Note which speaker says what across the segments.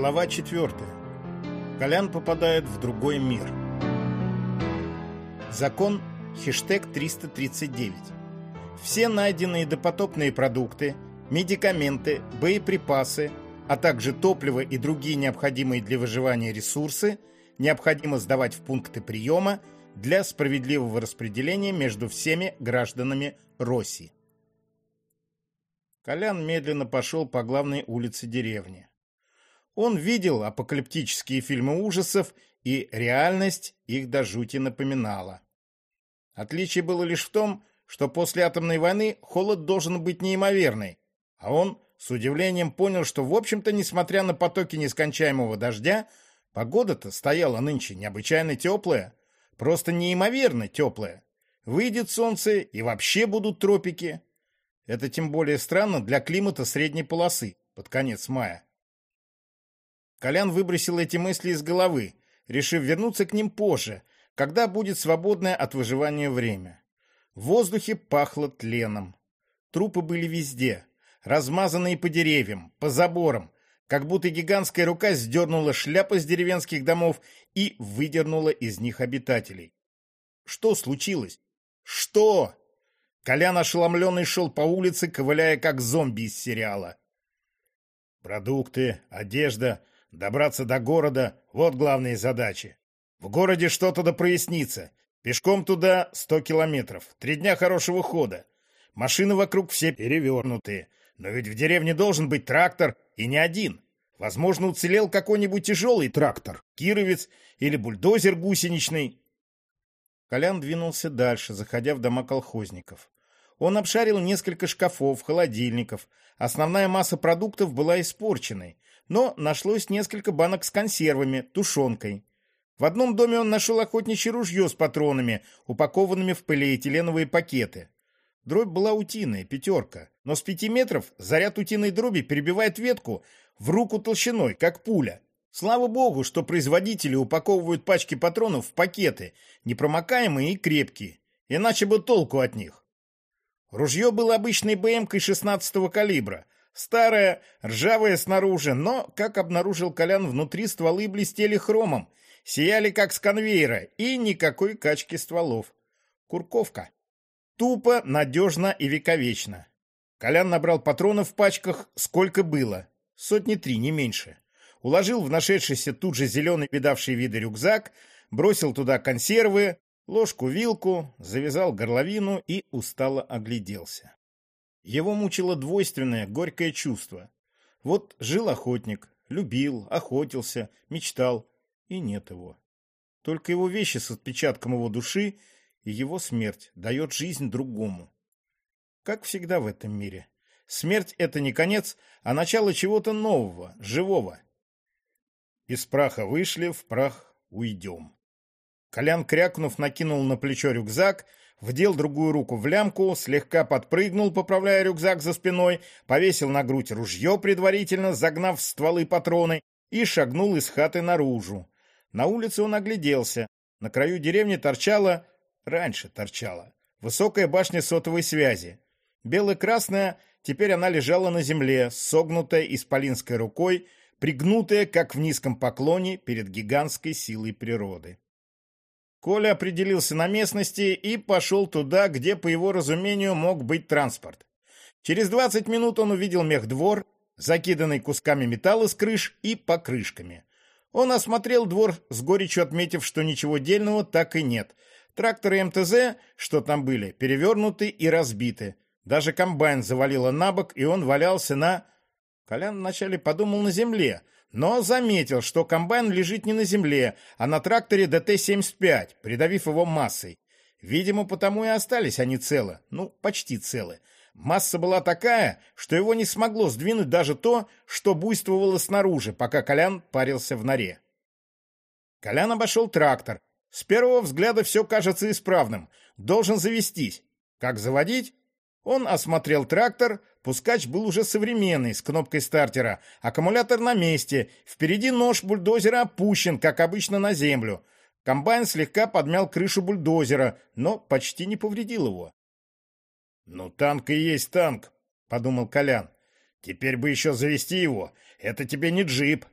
Speaker 1: Глава 4. Колян попадает в другой мир. Закон хештег 339. Все найденные допотопные продукты, медикаменты, боеприпасы, а также топливо и другие необходимые для выживания ресурсы необходимо сдавать в пункты приема для справедливого распределения между всеми гражданами России. Колян медленно пошел по главной улице деревни. Он видел апокалиптические фильмы ужасов, и реальность их до жути напоминала. Отличие было лишь в том, что после атомной войны холод должен быть неимоверный, а он с удивлением понял, что, в общем-то, несмотря на потоки нескончаемого дождя, погода-то стояла нынче необычайно теплая, просто неимоверно теплая. Выйдет солнце, и вообще будут тропики. Это тем более странно для климата средней полосы под конец мая. Колян выбросил эти мысли из головы, решив вернуться к ним позже, когда будет свободное от выживания время. В воздухе пахло тленом. Трупы были везде, размазанные по деревьям, по заборам, как будто гигантская рука сдернула шляпы с деревенских домов и выдернула из них обитателей. Что случилось? Что? Колян ошеломленный шел по улице, ковыляя как зомби из сериала. Продукты, одежда, Добраться до города — вот главные задачи. В городе что-то да прояснится. Пешком туда сто километров. Три дня хорошего хода. Машины вокруг все перевернутые. Но ведь в деревне должен быть трактор, и не один. Возможно, уцелел какой-нибудь тяжелый трактор, кировец или бульдозер гусеничный. Колян двинулся дальше, заходя в дома колхозников. Он обшарил несколько шкафов, холодильников. Основная масса продуктов была испорченной но нашлось несколько банок с консервами, тушенкой. В одном доме он нашел охотничье ружье с патронами, упакованными в полиэтиленовые пакеты. Дробь была утиная, пятерка, но с пяти метров заряд утиной дроби перебивает ветку в руку толщиной, как пуля. Слава богу, что производители упаковывают пачки патронов в пакеты, непромокаемые и крепкие, иначе бы толку от них. Ружье было обычной БМКой 16-го калибра, Старая, ржавая снаружи, но, как обнаружил Колян, внутри стволы блестели хромом, сияли как с конвейера и никакой качки стволов. Курковка. Тупо, надежно и вековечно. Колян набрал патронов в пачках, сколько было. Сотни три, не меньше. Уложил в нашедшийся тут же зеленый видавший виды рюкзак, бросил туда консервы, ложку-вилку, завязал горловину и устало огляделся. Его мучило двойственное, горькое чувство. Вот жил охотник, любил, охотился, мечтал, и нет его. Только его вещи с отпечатком его души и его смерть дает жизнь другому. Как всегда в этом мире. Смерть — это не конец, а начало чего-то нового, живого. Из праха вышли, в прах уйдем. Колян, крякнув, накинул на плечо рюкзак — вдел другую руку в лямку, слегка подпрыгнул, поправляя рюкзак за спиной, повесил на грудь ружье предварительно, загнав стволы патроны, и шагнул из хаты наружу. На улице он огляделся. На краю деревни торчала, раньше торчала, высокая башня сотовой связи. Бело-красная, теперь она лежала на земле, согнутая исполинской рукой, пригнутая, как в низком поклоне, перед гигантской силой природы. Коля определился на местности и пошел туда, где, по его разумению, мог быть транспорт. Через 20 минут он увидел мехдвор, закиданный кусками металла с крыш и покрышками. Он осмотрел двор, с горечью отметив, что ничего дельного так и нет. Тракторы МТЗ, что там были, перевернуты и разбиты. Даже комбайн завалило на бок, и он валялся на... Колян вначале подумал на земле, но заметил, что комбайн лежит не на земле, а на тракторе ДТ-75, придавив его массой. Видимо, потому и остались они целы, ну, почти целы. Масса была такая, что его не смогло сдвинуть даже то, что буйствовало снаружи, пока Колян парился в норе. Колян обошел трактор. С первого взгляда все кажется исправным. Должен завестись. Как заводить? Он осмотрел трактор, пускач был уже современный, с кнопкой стартера, аккумулятор на месте, впереди нож бульдозера опущен, как обычно, на землю. Комбайн слегка подмял крышу бульдозера, но почти не повредил его. «Ну, танк и есть танк», — подумал Колян. «Теперь бы еще завести его. Это тебе не джип».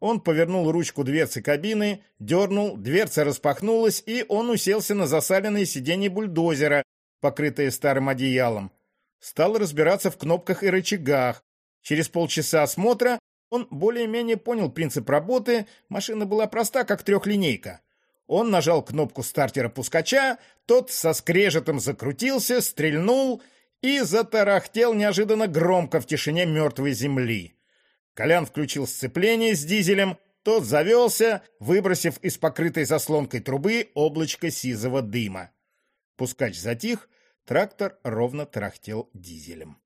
Speaker 1: Он повернул ручку дверцы кабины, дернул, дверца распахнулась, и он уселся на засаленное сиденье бульдозера, покрытое старым одеялом. Стал разбираться в кнопках и рычагах. Через полчаса осмотра он более-менее понял принцип работы, машина была проста, как трехлинейка. Он нажал кнопку стартера-пускача, тот со скрежетом закрутился, стрельнул и затарахтел неожиданно громко в тишине мертвой земли. Колян включил сцепление с дизелем, тот завелся, выбросив из покрытой заслонкой трубы облачко сизого дыма. Пускач затих, трактор ровно тарахтел дизелем.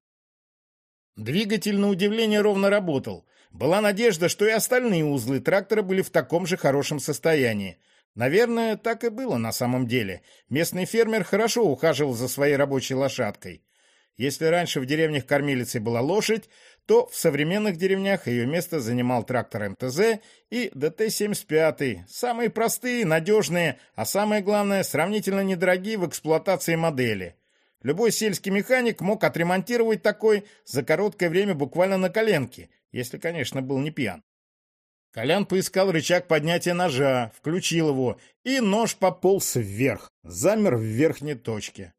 Speaker 1: Двигатель, на удивление, ровно работал. Была надежда, что и остальные узлы трактора были в таком же хорошем состоянии. Наверное, так и было на самом деле. Местный фермер хорошо ухаживал за своей рабочей лошадкой. Если раньше в деревнях кормилицей была лошадь, то в современных деревнях ее место занимал трактор МТЗ и ДТ-75, самые простые, надежные, а самое главное, сравнительно недорогие в эксплуатации модели. Любой сельский механик мог отремонтировать такой за короткое время буквально на коленке, если, конечно, был не пьян. Колян поискал рычаг поднятия ножа, включил его, и нож пополз вверх, замер в верхней точке.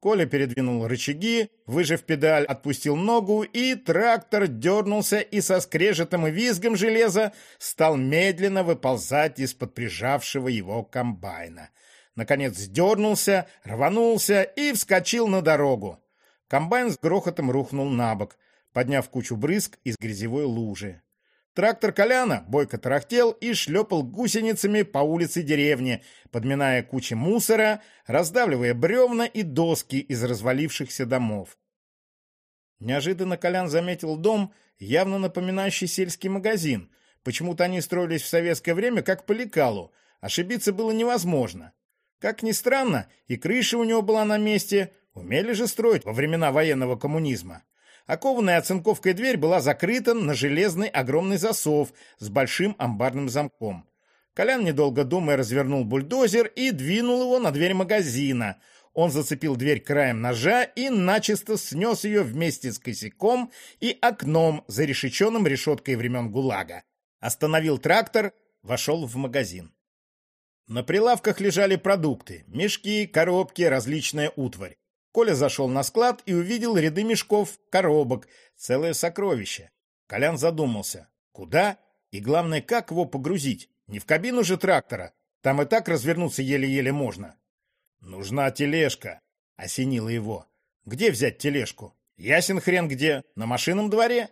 Speaker 1: Коля передвинул рычаги, выжив педаль, отпустил ногу, и трактор дернулся и со скрежетом и визгом железа стал медленно выползать из-под прижавшего его комбайна. Наконец дернулся, рванулся и вскочил на дорогу. Комбайн с грохотом рухнул на бок, подняв кучу брызг из грязевой лужи. Трактор Коляна бойко тарахтел и шлепал гусеницами по улице деревни, подминая кучи мусора, раздавливая бревна и доски из развалившихся домов. Неожиданно Колян заметил дом, явно напоминающий сельский магазин. Почему-то они строились в советское время как по лекалу. Ошибиться было невозможно. Как ни странно, и крыша у него была на месте. Умели же строить во времена военного коммунизма. Окованная оцинковкой дверь была закрыта на железный огромный засов с большим амбарным замком. Колян, недолго думая, развернул бульдозер и двинул его на дверь магазина. Он зацепил дверь краем ножа и начисто снес ее вместе с косяком и окном, зарешеченным решеткой времен ГУЛАГа. Остановил трактор, вошел в магазин. На прилавках лежали продукты, мешки, коробки, различная утварь. Коля зашел на склад и увидел ряды мешков, коробок, целое сокровище. Колян задумался, куда и, главное, как его погрузить? Не в кабину же трактора, там и так развернуться еле-еле можно. «Нужна тележка», — осенило его. «Где взять тележку? Ясен хрен где, на машинном дворе?»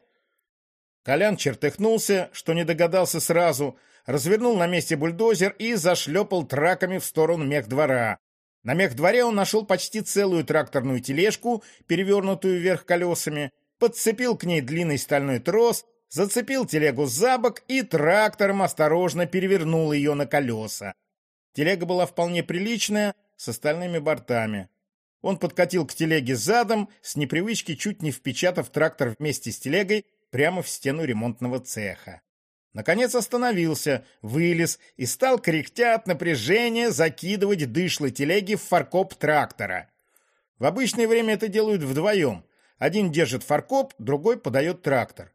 Speaker 1: Колян чертыхнулся, что не догадался сразу, развернул на месте бульдозер и зашлепал траками в сторону мехдвора. На мехдворе он нашел почти целую тракторную тележку, перевернутую вверх колесами, подцепил к ней длинный стальной трос, зацепил телегу за бок и трактором осторожно перевернул ее на колеса. Телега была вполне приличная, с остальными бортами. Он подкатил к телеге задом, с непривычки чуть не впечатав трактор вместе с телегой прямо в стену ремонтного цеха. Наконец остановился, вылез и стал, кряхтя от напряжения, закидывать дышлы телеги в фаркоп трактора. В обычное время это делают вдвоем. Один держит фаркоп, другой подает трактор.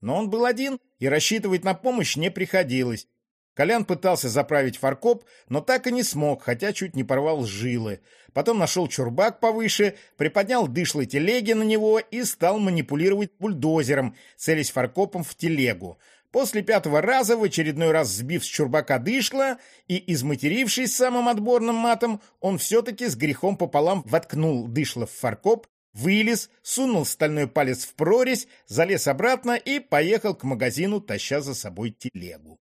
Speaker 1: Но он был один, и рассчитывать на помощь не приходилось. Колян пытался заправить фаркоп, но так и не смог, хотя чуть не порвал жилы. Потом нашел чурбак повыше, приподнял дышлы телеги на него и стал манипулировать бульдозером, целясь фаркопом в телегу. После пятого раза, в очередной раз сбив с чурбака дышло и изматерившись самым отборным матом, он все-таки с грехом пополам воткнул дышло в фаркоп, вылез, сунул стальной палец в прорезь, залез обратно и поехал к магазину, таща за собой телегу.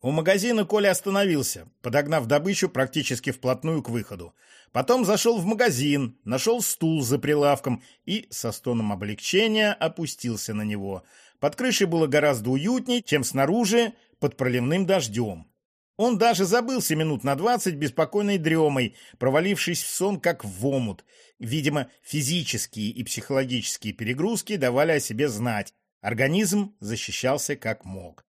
Speaker 1: У магазина Коля остановился, подогнав добычу практически вплотную к выходу. Потом зашел в магазин, нашел стул за прилавком и, со стоном облегчения, опустился на него – под крышей было гораздо уютнее, чем снаружи под проливным дождем. Он даже забылся минут на двадцать беспокойной дремой, провалившись в сон как в омут. Видимо, физические и психологические перегрузки давали о себе знать. Организм защищался как мог.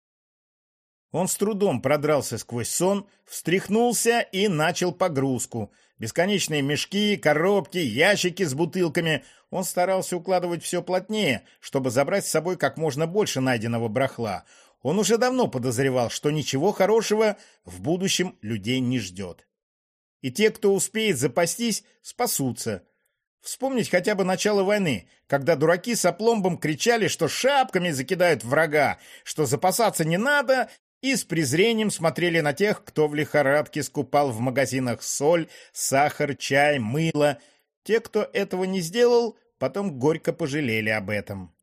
Speaker 1: Он с трудом продрался сквозь сон, встряхнулся и начал погрузку. Бесконечные мешки, коробки, ящики с бутылками. Он старался укладывать все плотнее, чтобы забрать с собой как можно больше найденного брахла. Он уже давно подозревал, что ничего хорошего в будущем людей не ждет. И те, кто успеет запастись, спасутся. Вспомнить хотя бы начало войны, когда дураки с опломбом кричали, что шапками закидают врага, что запасаться не надо, и с презрением смотрели на тех, кто в лихорадке скупал в магазинах соль, сахар, чай, мыло. Те, кто этого не сделал, потом горько пожалели об этом.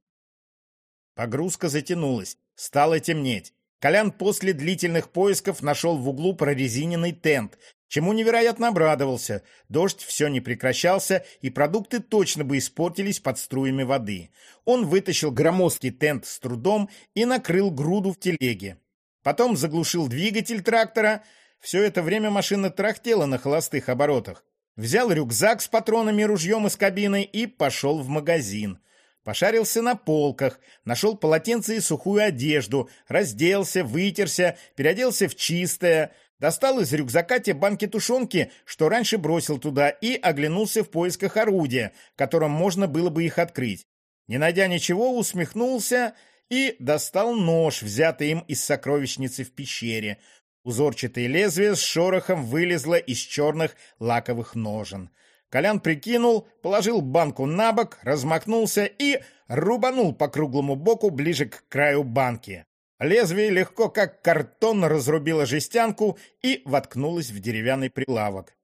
Speaker 1: Погрузка затянулась, стало темнеть. Колян после длительных поисков нашел в углу прорезиненный тент, чему невероятно обрадовался. Дождь все не прекращался, и продукты точно бы испортились под струями воды. Он вытащил громоздкий тент с трудом и накрыл груду в телеге. Потом заглушил двигатель трактора. Все это время машина трахтела на холостых оборотах. Взял рюкзак с патронами ружьем из кабины и пошел в магазин. Пошарился на полках, нашел полотенце и сухую одежду, разделся, вытерся, переоделся в чистое, достал из рюкзака те банки тушенки, что раньше бросил туда, и оглянулся в поисках орудия, которым можно было бы их открыть. Не найдя ничего, усмехнулся и достал нож, взятый им из сокровищницы в пещере. Узорчатое лезвие с шорохом вылезло из черных лаковых ножен. Колян прикинул, положил банку на бок, размахнулся и рубанул по круглому боку ближе к краю банки. Лезвие легко, как картон, разрубило жестянку и воткнулось в деревянный прилавок.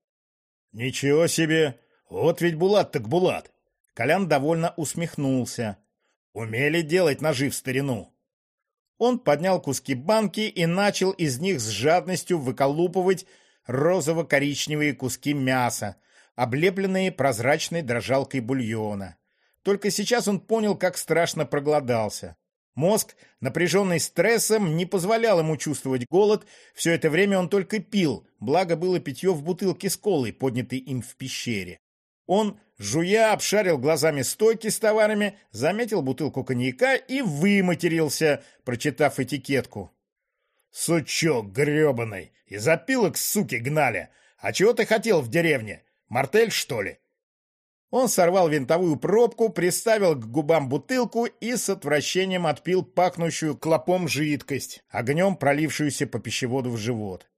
Speaker 1: «Ничего себе! Вот ведь Булат так Булат!» Колян довольно усмехнулся. Умели делать ножи в старину. Он поднял куски банки и начал из них с жадностью выколупывать розово-коричневые куски мяса, облепленные прозрачной дрожалкой бульона. Только сейчас он понял, как страшно проголодался. Мозг, напряженный стрессом, не позволял ему чувствовать голод. Все это время он только пил, благо было питье в бутылке с колой, поднятой им в пещере. Он, жуя, обшарил глазами стойки с товарами, заметил бутылку коньяка и выматерился, прочитав этикетку. «Сучок гребаный! Из опилок суки гнали! А чего ты хотел в деревне? Мартель, что ли?» Он сорвал винтовую пробку, приставил к губам бутылку и с отвращением отпил пахнущую клопом жидкость, огнем пролившуюся по пищеводу в живот.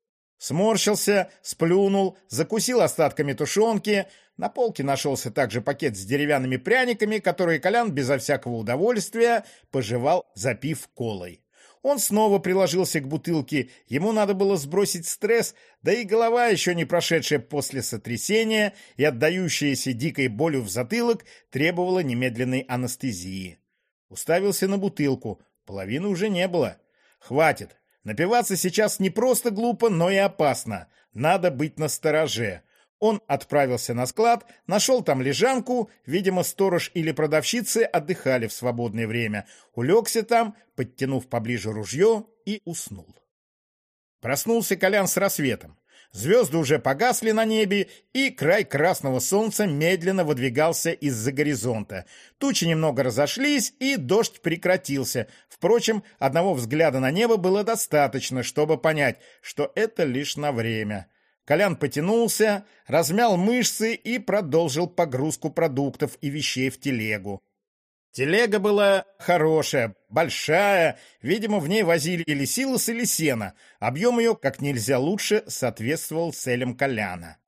Speaker 1: Сморщился, сплюнул, закусил остатками тушенки. На полке нашелся также пакет с деревянными пряниками, которые Колян безо всякого удовольствия пожевал, запив колой. Он снова приложился к бутылке. Ему надо было сбросить стресс, да и голова, еще не прошедшая после сотрясения и отдающаяся дикой болью в затылок, требовала немедленной анестезии. Уставился на бутылку. Половины уже не было. «Хватит. Напиваться сейчас не просто глупо, но и опасно. Надо быть настороже. Он отправился на склад, нашел там лежанку, видимо, сторож или продавщицы отдыхали в свободное время, улегся там, подтянув поближе ружье и уснул. Проснулся Колян с рассветом. Звезды уже погасли на небе, и край красного солнца медленно выдвигался из-за горизонта. Тучи немного разошлись, и дождь прекратился. Впрочем, одного взгляда на небо было достаточно, чтобы понять, что это лишь на время. Колян потянулся, размял мышцы и продолжил погрузку продуктов и вещей в телегу. Телега была хорошая, большая, видимо, в ней возили или силос, или сено. Объем ее как нельзя лучше соответствовал целям Коляна.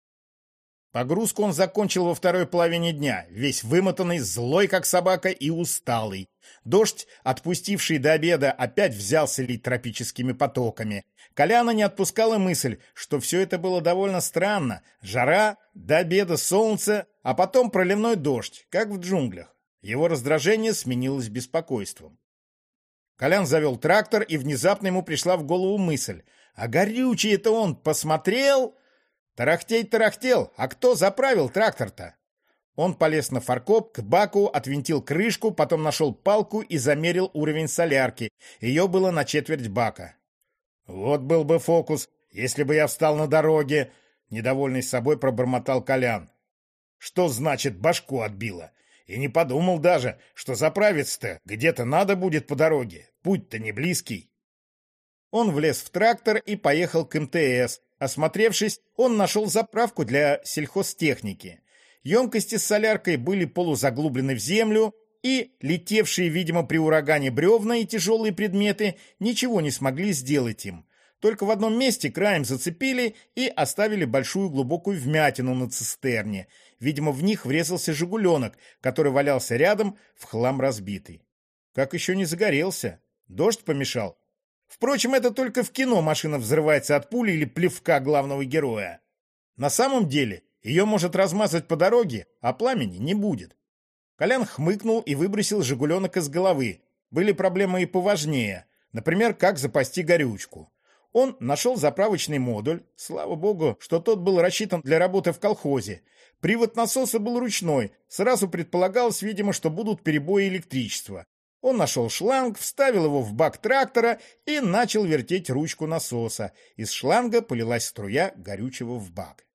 Speaker 1: Погрузку он закончил во второй половине дня, весь вымотанный, злой как собака и усталый. Дождь, отпустивший до обеда, опять взялся лить тропическими потоками. Коляна не отпускала мысль, что все это было довольно странно. Жара, до обеда солнце, а потом проливной дождь, как в джунглях. Его раздражение сменилось беспокойством. Колян завел трактор, и внезапно ему пришла в голову мысль. А горючий это он посмотрел? Тарахтеть тарахтел, а кто заправил трактор-то? Он полез на фаркоп, к баку, отвинтил крышку, потом нашел палку и замерил уровень солярки. Ее было на четверть бака. «Вот был бы фокус, если бы я встал на дороге!» Недовольный собой пробормотал Колян. «Что значит башку отбило? И не подумал даже, что заправиться-то где-то надо будет по дороге. Путь-то не близкий. Он влез в трактор и поехал к МТС. Осмотревшись, он нашел заправку для сельхозтехники. Емкости с соляркой были полузаглублены в землю, и летевшие, видимо, при урагане бревна и тяжелые предметы ничего не смогли сделать им. Только в одном месте краем зацепили и оставили большую глубокую вмятину на цистерне. Видимо, в них врезался «Жигуленок», который валялся рядом, в хлам разбитый. Как еще не загорелся? Дождь помешал? Впрочем, это только в кино машина взрывается от пули или плевка главного героя. На самом деле, ее может размазать по дороге, а пламени не будет. Колян хмыкнул и выбросил «Жигуленок» из головы. Были проблемы и поважнее. Например, как запасти горючку. Он нашел заправочный модуль. Слава богу, что тот был рассчитан для работы в колхозе. Привод насоса был ручной. Сразу предполагалось, видимо, что будут перебои электричества. Он нашел шланг, вставил его в бак трактора и начал вертеть ручку насоса. Из шланга полилась струя горючего в бак.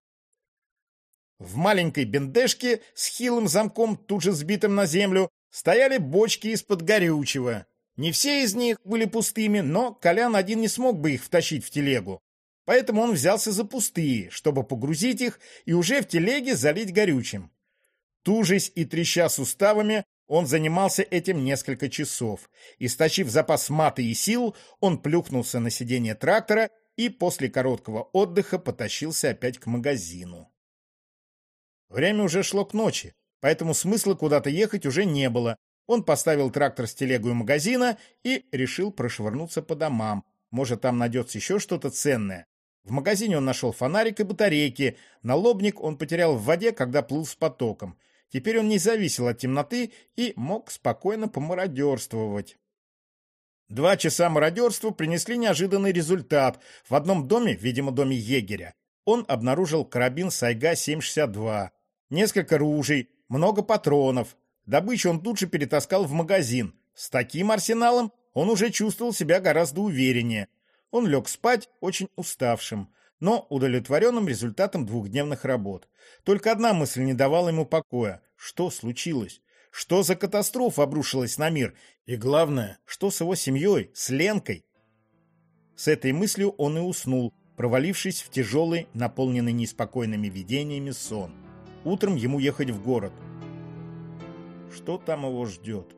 Speaker 1: В маленькой бендешке с хилым замком, тут же сбитым на землю, стояли бочки из-под горючего. Не все из них были пустыми, но Колян один не смог бы их втащить в телегу. Поэтому он взялся за пустые, чтобы погрузить их и уже в телеге залить горючим. Тужись и треща суставами, он занимался этим несколько часов. Источив запас маты и сил, он плюхнулся на сиденье трактора и после короткого отдыха потащился опять к магазину. Время уже шло к ночи, поэтому смысла куда-то ехать уже не было, он поставил трактор с телегой у магазина и решил прошвырнуться по домам. Может, там найдется еще что-то ценное. В магазине он нашел фонарик и батарейки. Налобник он потерял в воде, когда плыл с потоком. Теперь он не зависел от темноты и мог спокойно помародерствовать. Два часа мародерства принесли неожиданный результат. В одном доме, видимо, доме егеря, он обнаружил карабин Сайга-762, несколько ружей, много патронов, Добычу он тут же перетаскал в магазин. С таким арсеналом он уже чувствовал себя гораздо увереннее. Он лег спать очень уставшим, но удовлетворенным результатом двухдневных работ. Только одна мысль не давала ему покоя. Что случилось? Что за катастрофа обрушилась на мир? И главное, что с его семьей, с Ленкой? С этой мыслью он и уснул, провалившись в тяжелый, наполненный неспокойными видениями сон. Утром ему ехать в город – что там его ждет.